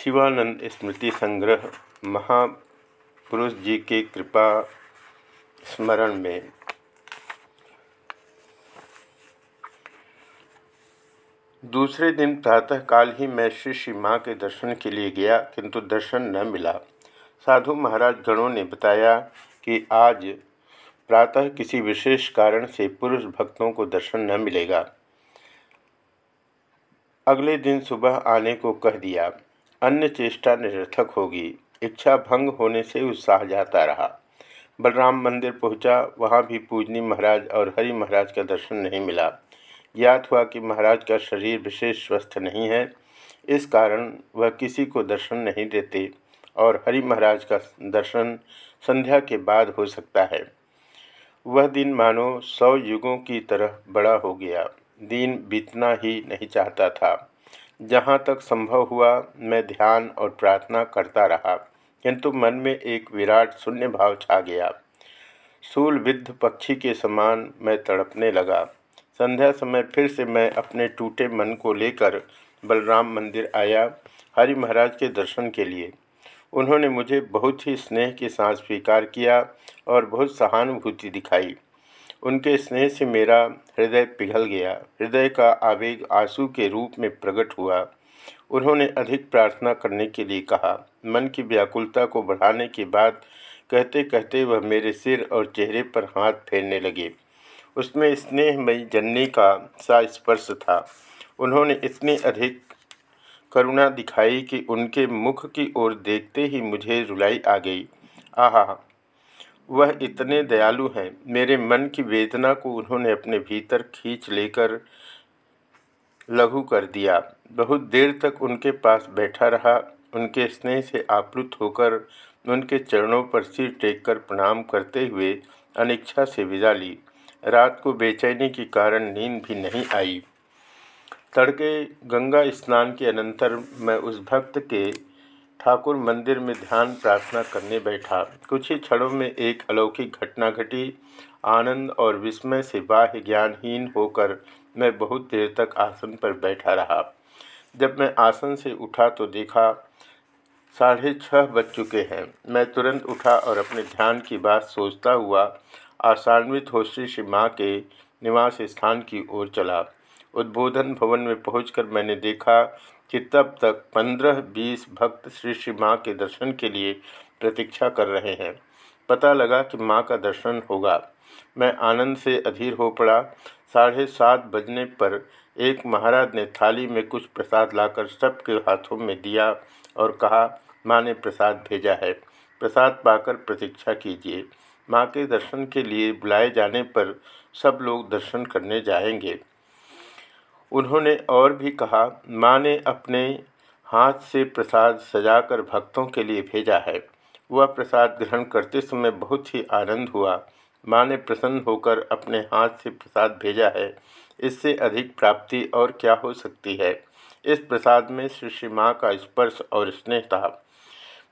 शिवानंद स्मृति संग्रह महापुरुष जी के कृपा स्मरण में। दूसरे दिन प्रातःकाल ही मैं श्री श्री माँ के दर्शन के लिए गया, किंतु दर्शन न मिला। साधु महाराज गणों ने बताया कि आज प्रातः किसी विशेष कारण से पुरुष भक्तों को दर्शन न मिलेगा। अगले दिन सुबह आने को कह दिया। अन्य चेष्टा निरर्थक होगी। इच्छा भंग होने से उत्साह जाता रहा। बलराम मंदिर पहुँचा। वहाँ भी पूजनी महाराज और हरि महाराज का दर्शन नहीं मिला। ज्ञात हुआ कि महाराज का शरीर विशेष स्वस्थ नहीं है। इस कारण वह किसी को दर्शन नहीं देते और हरि महाराज का दर्शन संध्या के बाद हो सकता है। वह दिन मानो सौ युगों की तरह बड़ा हो गया। दिन बीतना ही नहीं चाहता था। जहाँ तक संभव हुआ, मैं ध्यान और प्रार्थना करता रहा, किंतु मन में एक विराट शून्य भाव छा गया। विद्ध पक्षी के समान मैं तड़पने लगा। संध्या समय फिर से मैं अपने टूटे मन को लेकर बलराम मंदिर आया, हरि महाराज के दर्शन के लिए। उन्होंने मुझे बहुत ही स्नेह के साथ स्वीकार किया और बहुत सहानुभूति दिखाई। उनके स्नेह से मेरा हृदय पिघल गया। हृदय का आवेग आँसू के रूप में प्रकट हुआ। उन्होंने अधिक प्रार्थना करने के लिए कहा। मन की व्याकुलता को बढ़ाने की बात कहते कहते वह मेरे सिर और चेहरे पर हाथ फेरने लगे। उसमें स्नेहमयी जननी का सा स्पर्श था। उन्होंने इतनी अधिक करुणा दिखाई कि उनके मुख की ओर देखते ही मुझे रुलाई आ गई। आहा! वह इतने दयालु हैं। मेरे मन की वेदना को उन्होंने अपने भीतर खींच लेकर लघु कर दिया। बहुत देर तक उनके पास बैठा रहा। उनके स्नेह से आप्लुत होकर उनके चरणों पर सिर टेक कर प्रणाम करते हुए अनिच्छा से विदा ली। रात को बेचैनी के कारण नींद भी नहीं आई। तड़के गंगा स्नान के अनंतर मैं उस भक्त के ठाकुर मंदिर में ध्यान प्रार्थना करने बैठा। कुछ ही क्षणों में एक अलौकिक घटना घटी। आनंद और विस्मय से बाह्य ज्ञानहीन होकर मैं बहुत देर तक आसन पर बैठा रहा। जब मैं आसन से उठा तो देखा, साढ़े छः बज चुके हैं। मैं तुरंत उठा और अपने ध्यान की बात सोचता हुआ आसान्वित हो श्री श्री माँ के निवास स्थान की ओर चला। उद्बोधन भवन में पहुंचकर मैंने देखा कि तब तक पंद्रह बीस भक्त श्री श्री माँ के दर्शन के लिए प्रतीक्षा कर रहे हैं। पता लगा कि माँ का दर्शन होगा। मैं आनंद से अधीर हो पड़ा। साढ़े सात बजने पर एक महाराज ने थाली में कुछ प्रसाद लाकर सबके हाथों में दिया और कहा, माँ ने प्रसाद भेजा है। प्रसाद पाकर प्रतीक्षा कीजिए। माँ के दर्शन के लिए बुलाए जाने पर सब लोग दर्शन करने जाएँगे। उन्होंने और भी कहा, माँ ने अपने हाथ से प्रसाद सजाकर भक्तों के लिए भेजा है। वह प्रसाद ग्रहण करते समय बहुत ही आनंद हुआ। माँ ने प्रसन्न होकर अपने हाथ से प्रसाद भेजा है। इससे अधिक प्राप्ति और क्या हो सकती है? इस प्रसाद में श्री श्री माँ का स्पर्श और स्नेह था।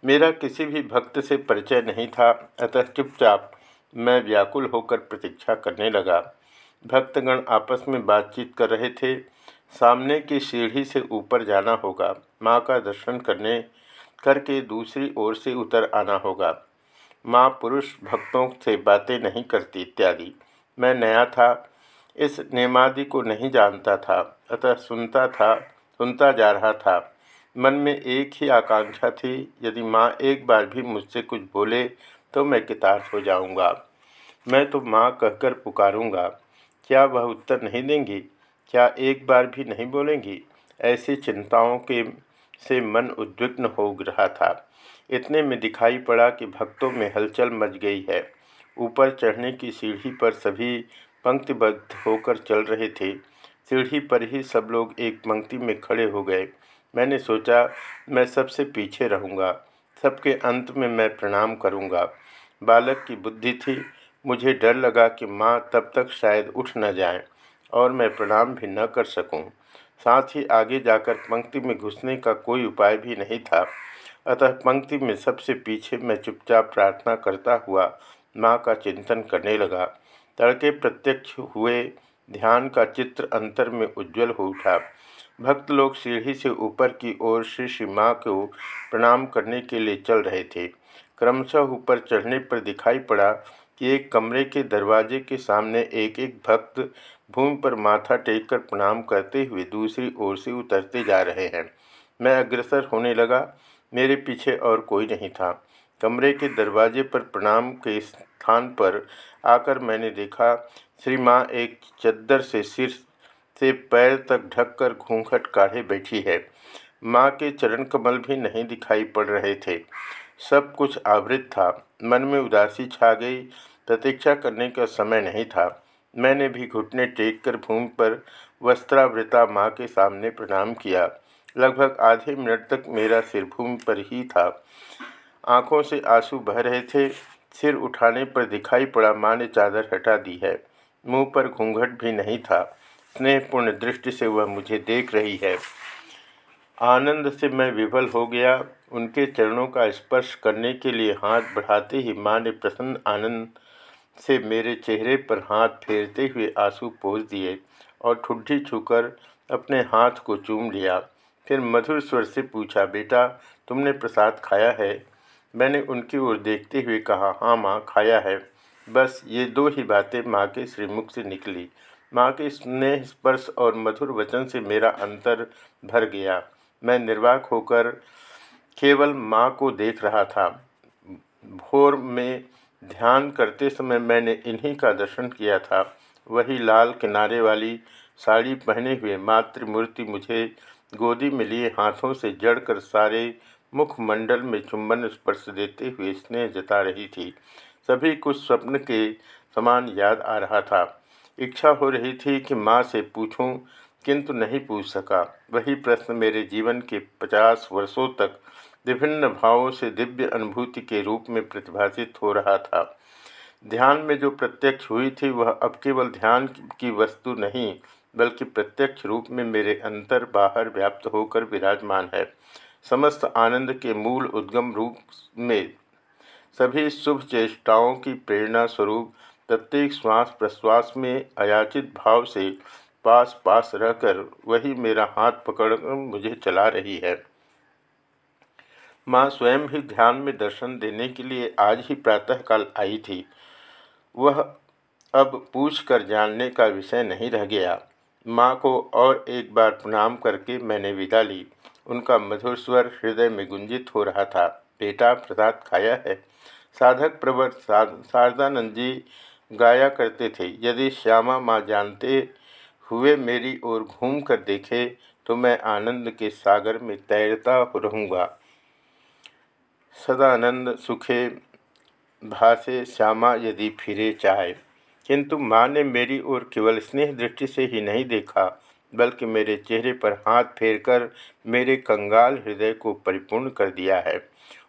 मेरा किसी भी भक्त से परिचय नहीं था, अतः चुपचाप मैं व्याकुल होकर प्रतीक्षा करने लगा। भक्तगण आपस में बातचीत कर रहे थे। सामने की सीढ़ी से ऊपर जाना होगा। माँ का दर्शन करने, करके दूसरी ओर से उतर आना होगा। माँ पुरुष भक्तों से बातें नहीं करती इत्यादि मैं नया था। इस नेमादि को नहीं जानता था। अतः सुनता था, सुनता जा रहा था। मन में एक ही आकांक्षा थी, यदि माँ एक बार भी मुझसे कुछ बोले तो मैं किताब हो जाऊँगा। मैं तो माँ कहकर पुकारूँगा। क्या वह उत्तर नहीं देंगी? क्या एक बार भी नहीं बोलेंगी? ऐसी चिंताओं के से मन उद्विग्न हो रहा था। इतने में दिखाई पड़ा कि भक्तों में हलचल मच गई है। ऊपर चढ़ने की सीढ़ी पर सभी पंक्तिबद्ध होकर चल रहे थे। सीढ़ी पर ही सब लोग एक पंक्ति में खड़े हो गए। मैंने सोचा, मैं सबसे पीछे रहूँगा। सबके अंत में मैं प्रणाम करूँगा। बालक की बुद्धि थी मुझे डर लगा कि माँ तब तक शायद उठ न जाए और मैं प्रणाम भी न कर सकूँ। साथ ही आगे जाकर पंक्ति में घुसने का कोई उपाय भी नहीं था। अतः पंक्ति में सबसे पीछे मैं चुपचाप प्रार्थना करता हुआ माँ का चिंतन करने लगा। तड़के प्रत्यक्ष हुए, ध्यान का चित्र अंतर में उज्जवल हो उठा। भक्त लोग सीढ़ी से ऊपर की ओर श्री श्री माँ को प्रणाम करने के लिए चल रहे थे। क्रमशः ऊपर चढ़ने पर दिखाई पड़ा कि एक कमरे के दरवाजे के सामने एक एक भक्त भूमि पर माथा टेक कर प्रणाम करते हुए दूसरी ओर से उतरते जा रहे हैं। मैं अग्रसर होने लगा। मेरे पीछे और कोई नहीं था। कमरे के दरवाजे पर प्रणाम के स्थान पर आकर मैंने देखा श्री माँ एक चद्दर से सिर से पैर तक ढककर घूंघट काढ़े बैठी है। माँ के चरण कमल भी नहीं दिखाई पड़ रहे थे। सब कुछ आवृत था। मन में उदासी छा गई। प्रतीक्षा करने का समय नहीं था। मैंने भी घुटने टेक कर भूमि पर वस्त्रावृता माँ के सामने प्रणाम किया। लगभग आधे मिनट तक मेरा सिर भूमि पर ही था। आँखों से आँसू बह रहे थे। सिर उठाने पर दिखाई पड़ा माँ ने चादर हटा दी है। मुँह पर घूंघट भी नहीं था। स्नेहपूर्ण दृष्टि से वह मुझे देख रही है। आनंद से मैं विफल हो गया। उनके चरणों का स्पर्श करने के लिए हाथ बढ़ाते ही माँ ने प्रसन्न आनंद से मेरे चेहरे पर हाथ फेरते हुए आँसू पोष दिए और ठुड्ढी छूकर अपने हाथ को चूम लिया। फिर मधुर स्वर से पूछा, बेटा, तुमने प्रसाद खाया है? मैंने उनकी ओर देखते हुए कहा हाँ माँ, खाया है। बस ये दो ही बातें माँ के श्रीमुख से निकली। माँ के स्नेह स्पर्श और मधुर वचन से मेरा अंतर भर गया। मैं निर्वाक होकर केवल माँ को देख रहा था। भोर में ध्यान करते समय मैंने इन्हीं का दर्शन किया था। वही लाल किनारे वाली साड़ी पहने हुए मातृमूर्ति मुझे गोदी में लिए हाथों से जड़कर सारे मुखमंडल में चुंबन स्पर्श देते हुए स्नेह जता रही थी। सभी कुछ स्वप्न के समान याद आ रहा था। इच्छा हो रही थी कि माँ से पूछूँ, किंतु नहीं पूछ सका। वही प्रश्न मेरे जीवन के पचास वर्षों तक विभिन्न भावों से दिव्य अनुभूति के रूप में प्रतिभाषित हो रहा था। ध्यान में जो प्रत्यक्ष हुई थी, वह अब केवल ध्यान की वस्तु नहीं, बल्कि प्रत्यक्ष रूप में मेरे अंतर बाहर व्याप्त होकर विराजमान है। समस्त आनंद के मूल उद्गम रूप में सभी शुभ चेष्टाओं की प्रेरणा स्वरूप प्रत्येक श्वास प्रश्वास में अयाचित भाव से पास पास रहकर वही मेरा हाथ पकड़कर मुझे चला रही है। माँ स्वयं ही ध्यान में दर्शन देने के लिए आज ही प्रातःकाल आई थी। वह अब पूछ कर जानने का विषय नहीं रह गया। माँ को और एक बार प्रणाम करके मैंने विदा ली। उनका मधुर स्वर हृदय में गुंजित हो रहा था। बेटा, प्रसाद खाया है? साधक प्रवर शारदानंद जी गाया करते थे। यदि श्यामा माँ जानते हुए मेरी ओर घूम कर देखे तो मैं आनंद के सागर में तैरता रहूँगा। सदानंद सुखे भासे, श्यामा यदि फिरे चाहे। किंतु माँ ने मेरी ओर केवल स्नेह दृष्टि से ही नहीं देखा, बल्कि मेरे चेहरे पर हाथ फेरकर मेरे कंगाल हृदय को परिपूर्ण कर दिया है।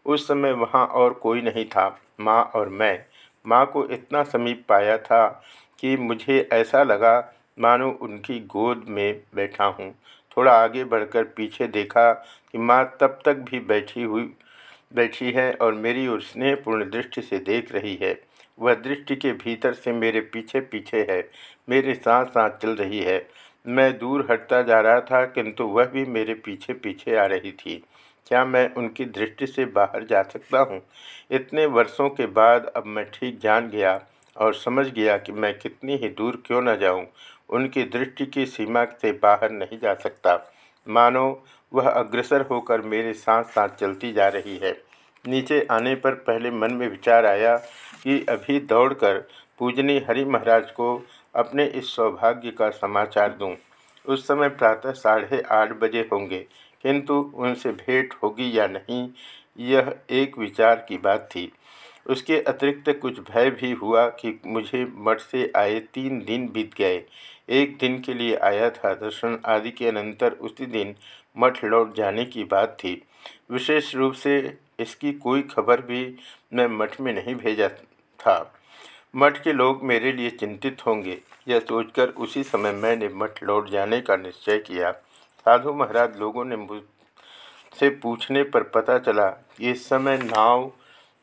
उस समय वहाँ और कोई नहीं था, माँ और मैं। माँ को इतना समीप पाया था कि मुझे ऐसा लगा, मानो उनकी गोद में बैठा हूँ। थोड़ा आगे बढ़कर पीछे देखा कि माँ तब तक भी बैठी हुई बैठी है और मेरी ओर स्नेहपूर्ण दृष्टि से देख रही है। वह दृष्टि के भीतर से मेरे पीछे पीछे है, मेरे साथ साथ चल रही है। मैं दूर हटता जा रहा था, किंतु वह भी मेरे पीछे पीछे आ रही थी। क्या मैं उनकी दृष्टि से बाहर जा सकता हूँ? इतने वर्षों के बाद अब मैं ठीक जान गया और समझ गया कि मैं कितनी ही दूर क्यों न जाऊँ। उनकी दृष्टि की सीमा से बाहर नहीं जा सकता। मानो वह अग्रसर होकर मेरे साथ साथ चलती जा रही है। नीचे आने पर पहले मन में विचार आया कि अभी दौड़कर पूजनी हरि महाराज को अपने इस सौभाग्य का समाचार दूँ। उस समय प्रातः साढ़े आठ बजे होंगे, किंतु उनसे भेंट होगी या नहीं, यह एक विचार की बात थी। उसके अतिरिक्त कुछ भय भी हुआ कि मुझे मठ से आए तीन दिन बीत गए। एक दिन के लिए आया था, दर्शन आदि के अनंतर उसी दिन मठ लौट जाने की बात थी। विशेष रूप से इसकी कोई खबर भी मैं मठ में नहीं भेजा था। मठ के लोग मेरे लिए चिंतित होंगे, यह सोचकर उसी समय मैंने मठ लौट जाने का निश्चय किया। साधु महाराज लोगों ने मुझसे पूछने पर पता चला कि इस समय नाव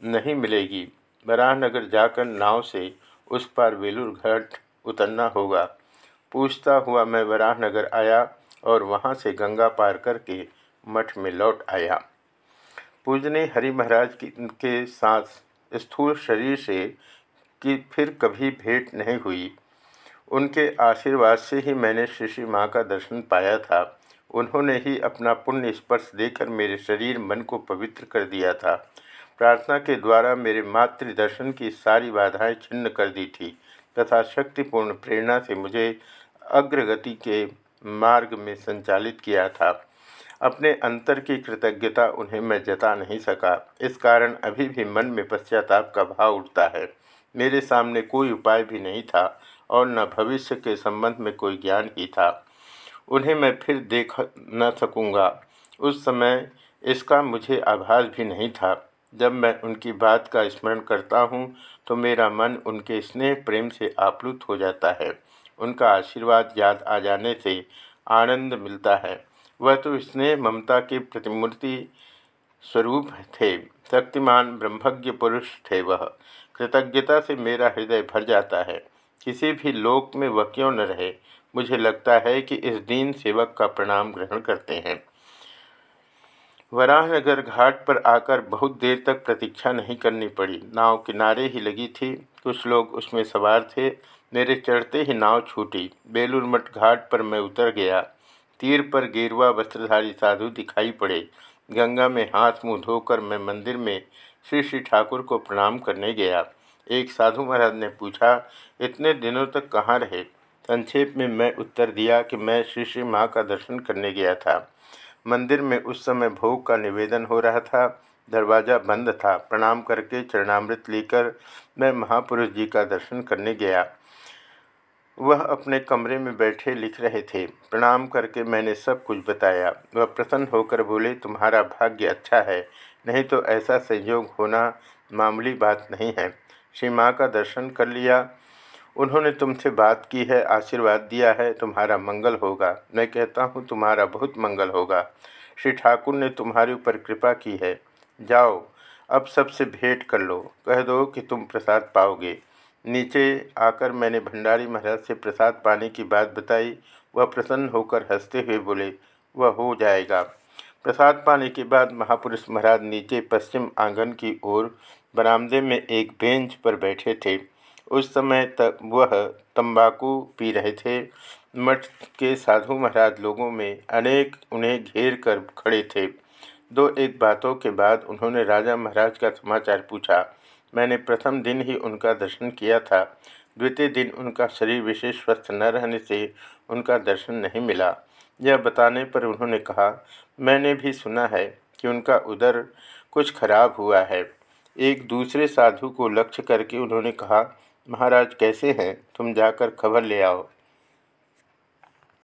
नहीं मिलेगी। बराहनगर जाकर नाव से उस पार वेलूर घाट उतरना होगा। पूछता हुआ मैं वराहनगर आया और वहाँ से गंगा पार करके मठ में लौट आया। पूजने हरि महाराज के साथ स्थूल शरीर से कि फिर कभी भेंट नहीं हुई। उनके आशीर्वाद से ही मैंने श्री श्री माँ का दर्शन पाया था। उन्होंने ही अपना पुण्य स्पर्श देकर मेरे शरीर मन को पवित्र कर दिया था। प्रार्थना के द्वारा मेरे मातृ दर्शन की सारी बाधाएँ छिन्न कर दी थी तथा शक्तिपूर्ण प्रेरणा से मुझे अग्रगति के मार्ग में संचालित किया था। अपने अंतर की कृतज्ञता उन्हें मैं जता नहीं सका। इस कारण अभी भी मन में पश्चाताप का भाव उठता है। मेरे सामने कोई उपाय भी नहीं था और न भविष्य के संबंध में कोई ज्ञान ही था। उन्हें मैं फिर देख न सकूँगा। उस समय इसका मुझे आभास भी नहीं था। जब मैं उनकी बात का स्मरण करता हूँ तो मेरा मन उनके स्नेह प्रेम से आप्लुत हो जाता है। उनका आशीर्वाद याद आ जाने से आनंद मिलता है। वह तो स्नेह, ममता के प्रतिमूर्ति स्वरूप थे। शक्तिमान, ब्रह्मज्ञ पुरुष थे वह। कृतज्ञता से मेरा हृदय भर जाता है। किसी भी लोक में वह क्यों न रहे? मुझे लगता है कि इस दीन सेवक का प्रणाम ग्रहण करते हैं। वराहनगर घाट पर आकर बहुत देर तक प्रतीक्षा नहीं करनी पड़ी। नाव किनारे ही लगी थी। कुछ लोग उसमें सवार थे। मेरे चढ़ते ही नाव छूटी। बेलूर मठ घाट पर मैं उतर गया। तीर पर गेरुआ वस्त्रधारी साधु दिखाई पड़े। गंगा में हाथ मुँह धोकर मैं मंदिर में श्री श्री ठाकुर को प्रणाम करने गया। एक साधु महाराज ने पूछा, इतने दिनों तक कहाँ रहे? संक्षेप में मैं उत्तर दिया कि मैं श्री श्री माँ का दर्शन करने गया था। मंदिर में उस समय भोग का निवेदन हो रहा था। दरवाज़ा बंद था। प्रणाम करके चरणामृत लेकर मैं महापुरुष जी का दर्शन करने गया। वह अपने कमरे में बैठे लिख रहे थे। प्रणाम करके मैंने सब कुछ बताया। वह प्रसन्न होकर बोले, तुम्हारा भाग्य अच्छा है, नहीं तो ऐसा संयोग होना मामूली बात नहीं है। श्री माँ का दर्शन कर लिया। उन्होंने तुमसे बात की है, आशीर्वाद दिया है, तुम्हारा मंगल होगा। मैं कहता हूँ, तुम्हारा बहुत मंगल होगा। श्री ठाकुर ने तुम्हारे ऊपर कृपा की है। जाओ, अब सबसे भेंट कर लो। कह दो कि तुम प्रसाद पाओगे। नीचे आकर मैंने भंडारी महाराज से प्रसाद पाने की बात बताई। वह प्रसन्न होकर हँसते हुए बोले, वह हो जाएगा। प्रसाद पाने के बाद महापुरुष महाराज नीचे पश्चिम आँगन की ओर बरामदे में एक बेंच पर बैठे थे। उस समय तक वह तंबाकू पी रहे थे। मठ के साधु महाराज लोगों में अनेक उन्हें घेर कर खड़े थे। दो एक बातों के बाद उन्होंने राजा महाराज का समाचार पूछा मैंने प्रथम दिन ही उनका दर्शन किया था। द्वितीय दिन उनका शरीर विशेष स्वस्थ न रहने से उनका दर्शन नहीं मिला। यह बताने पर उन्होंने कहा, मैंने भी सुना है कि उनका उधर कुछ खराब हुआ है। एक दूसरे साधु को लक्ष्य करके उन्होंने कहा, महाराज, कैसे हैं? तुम जाकर खबर ले आओ।